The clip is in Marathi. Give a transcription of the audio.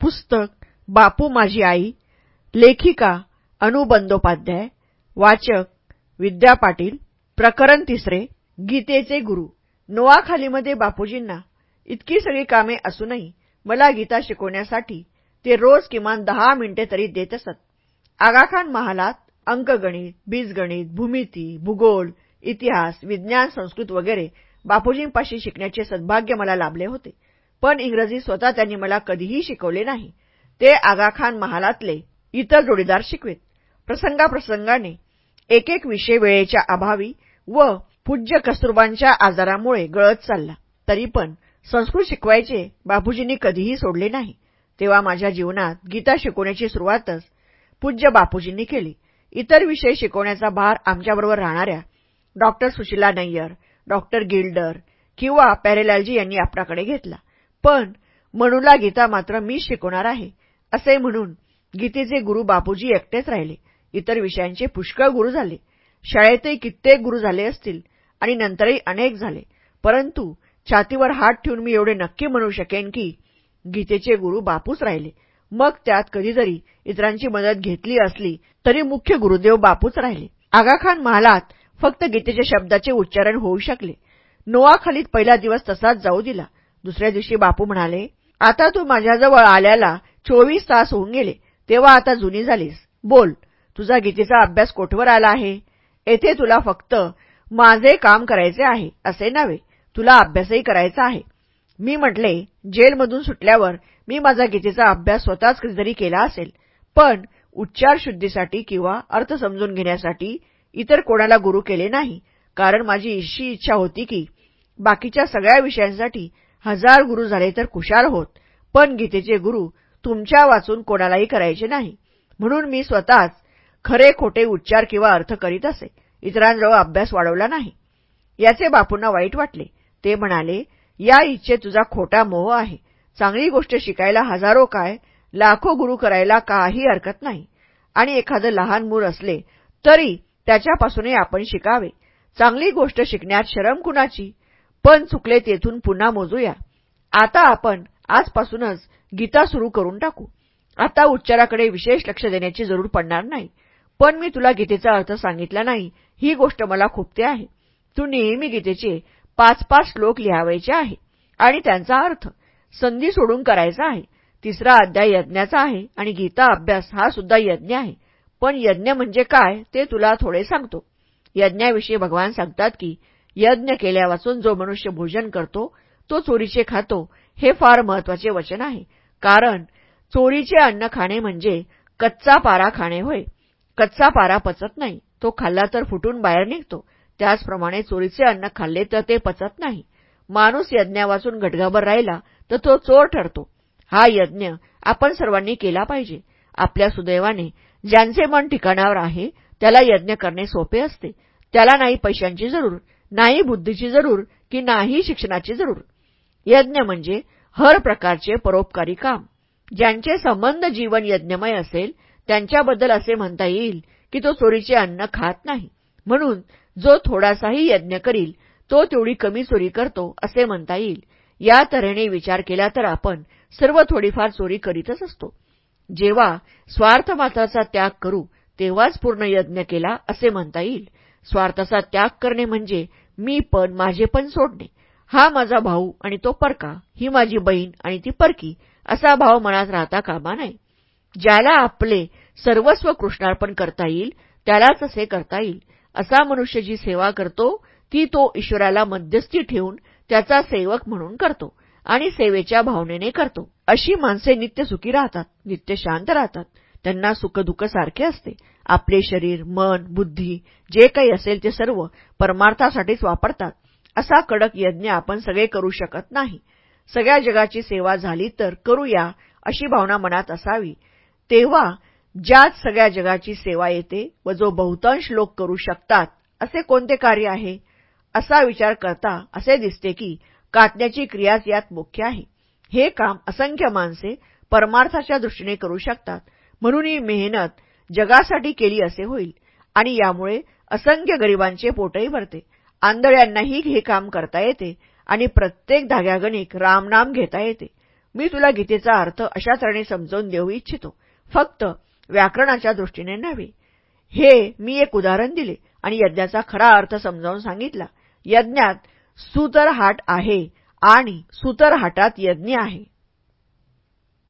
पुस्तक बापू माझी आई लेखिका अनु बंदोपाध्याय वाचक विद्या पाटील प्रकरण तिसरे गीतेचे गुरु. नोआखालीमध्ये बापूजींना इतकी सगळी कामे असूनही मला गीता शिकवण्यासाठी ते रोज किमान दहा मिनिटे तरी देत असत. आगाखान महालात अंकगणित बीजगणित भूमिती भूगोल इतिहास विज्ञान संस्कृत वगैरे बापूजींपाशी शिकण्याचे सद्भाग्य मला लाभले होते. पण इंग्रजी स्वतः त्यांनी मला कधीही शिकवले नाही. ते आगाखान महालातले इतर जोडीदार शिकवेत. प्रसंगाप्रसंगाने एक एक विषय वेळेच्या अभावी व पूज्य कस्तुरबांच्या आजारामुळे गळत चालला. तरी पण संस्कृत शिकवायचे बापूजींनी कधीही सोडले नाही. तेव्हा माझ्या जीवनात गीता शिकवण्याची सुरुवातच पूज्य बापूजींनी केली. इतर विषय शिकवण्याचा भार आमच्याबरोबर राहणाऱ्या doctor Sushila Nayyar doctor Gilder किंवा पॅरेलालजी यांनी आपल्याकडे घेतला. पण म्हणूला गीता मात्र मी शिकवणार आहे असे म्हणून गीतेचे गुरु बापूजी एकटेच राहिले. इतर विषयांचे पुष्कळ गुरु झाले. शाळेतही कित्येक गुरु झाले असतील आणि नंतरही अनेक झाले. परंतु छातीवर हात ठेवून मी एवढे नक्की म्हणू शकेन की गीतेचे गुरु बापूच राहिले. मग त्यात कधीतरी इतरांची मदत घेतली असली तरी मुख्य गुरुदेव बापूच राहिले. आगाखान महालात फक्त गीतेच्या शब्दाचे उच्चारण होऊ शकले. नोआखालीत पहिला दिवस तसाच जाऊ दिला. दुसऱ्या दिवशी बापू म्हणाले आता तू माझ्याजवळ आल्याला चोवीस तास होऊन गेले तेव्हा आता जुनी झालीस. बोल तुझा गीतेचा अभ्यास कोठवर आला आहे? येथे तुला फक्त माझे काम करायचे आहे असे नव्हे. तुला अभ्यासही करायचा आहे. मी म्हटले जेलमधून सुटल्यावर मी माझा गीतेचा अभ्यास स्वतःच कधीतरी केला असेल पण उच्चार शुद्धीसाठी किंवा अर्थ समजून घेण्यासाठी इतर कोणाला गुरु केले नाही कारण माझी इशी इच्छा होती की बाकीच्या सगळ्या विषयांसाठी हजार गुरु झाले तर कुशार होत. पण गीतेचे गुरु तुमच्या वाचून कोणालाही करायचे नाही. म्हणून मी स्वतःच खरे खोटे उच्चार किंवा अर्थ करीत असे. इतरांजवळ अभ्यास वाढवला नाही. याचे बापूंना वाईट वाटले. ते म्हणाले या इच्छे तुझा खोटा मोह आहे. चांगली गोष्ट शिकायला हजारो काय लाखो गुरु करायला काही हरकत नाही. आणि एखादं लहान मूल असले तरी त्याच्यापासूनही आपण शिकावे. चांगली गोष्ट शिकण्यात शरम कुणाची? पण चुकले तेथून पुन्हा मोजूया. आता आपण आजपासूनच गीता सुरू करून टाकू. आता उच्चाराकडे विशेष लक्ष देण्याची जरूर पडणार नाही. पण मी तुला गीतेचा अर्थ सांगितला नाही ही गोष्ट मला खुपते आहे. तू नेहमी गीतेचे पाच पाच श्लोक लिहावायचे आहे. आणि त्यांचा अर्थ संधी सोडून करायचा आहे. तिसरा अध्याय यज्ञाचा आहे आणि गीता अभ्यास हा सुद्धा यज्ञ आहे. पण यज्ञ म्हणजे काय ते तुला थोडे सांगतो. यज्ञाविषयी भगवान सांगतात की यज्ञ केल्यावाचून जो मनुष्य भोजन करतो तो चोरीचे खातो हे फार महत्त्वाचे वचन आहे. कारण चोरीचे अन्न खाणे म्हणजे कच्चा पारा खाणे होय. कच्चा पारा पचत नाही. तो खाल्ला तर फुटून बाहेर निघतो. त्याचप्रमाणे चोरीचे अन्न खाल्ले तर ते पचत नाही. माणूस यज्ञावाचून घटगाभर राहिला तर तो चोर ठरतो. हा यज्ञ आपण सर्वांनी केला पाहिजे. आपल्या सुदैवाने ज्यांचे मन ठिकाणावर आहे त्याला यज्ञ करणे सोपे असते. त्याला नाही पैशांची जरूर. नाही बुद्धीची जरूर की नाही शिक्षणाची जरूर. यज्ञ म्हणजे हर प्रकारचे परोपकारी काम. ज्यांचे संबंध जीवन यज्ञमय असेल त्यांच्याबद्दल असे म्हणता येईल की तो चोरीचे अन्न खात नाही. म्हणून जो थोडासाही यज्ञ करील तो तेवढी कमी चोरी करतो असे म्हणता येईल. या तऱ्हेने विचार केला तर आपण सर्व थोडीफार चोरी करीतच असतो. जेव्हा स्वार्थ मात्राचा त्याग करू तेव्हाच पूर्ण यज्ञ केला असे म्हणता येईल. स्वार्थाचा त्याग करणे म्हणजे मी पण माझे पण सोडणे. हा माझा भाऊ आणि तो परका ही माझी बहीण आणि ती परकी असा भाव मनात राहता कामा नाही ज्याला आपले सर्वस्व कृष्णार्पण करता येईल त्यालाच असे करता येईल. असा मनुष्य जी सेवा करतो ती तो ईश्वराला मध्यस्थी ठेवून त्याचा सेवक म्हणून करतो आणि सेवेच्या भावनेने करतो. अशी माणसे नित्य सुखी राहतात नित्य शांत राहतात. त्यांना सुखदुःख सारखे असते. आपले शरीर मन बुद्धी जे काही असेल ते सर्व परमार्थासाठीच वापरतात. असा कडक यज्ञ आपण सगळे करू शकत नाही. सगळ्या जगाची सेवा झाली तर करूया अशी भावना मनात असावी. तेव्हा ज्यात सगळ्या जगाची सेवा येते व जो बहुतांश लोक करू शकतात असे कोणते कार्य आहे? असा विचार करता असे दिसते की कातण्याची क्रियाच यात मुख्य आहे. हे काम असंख्य माणसे परमार्थाच्या दृष्टीने करू शकतात. म्हणून ही मेहनत जगासाठी केली असे होईल. आणि यामुळे असंख्य गरिबांचे पोटही भरते. आंधळ्यांनाही हे काम करता येते आणि प्रत्येक धाग्यागणिक रामनाम घेता येते. मी तुला गीतेचा अर्थ अशा तऱ्हेने समजावून देऊ इच्छितो. फक्त व्याकरणाच्या दृष्टीने नव्हे. हे मी एक उदाहरण दिले आणि यज्ञाचा खरा अर्थ समजावून सांगितला. यज्ञात सुतरहाट आहे आणि सुतरहाटात यज्ञ आहे.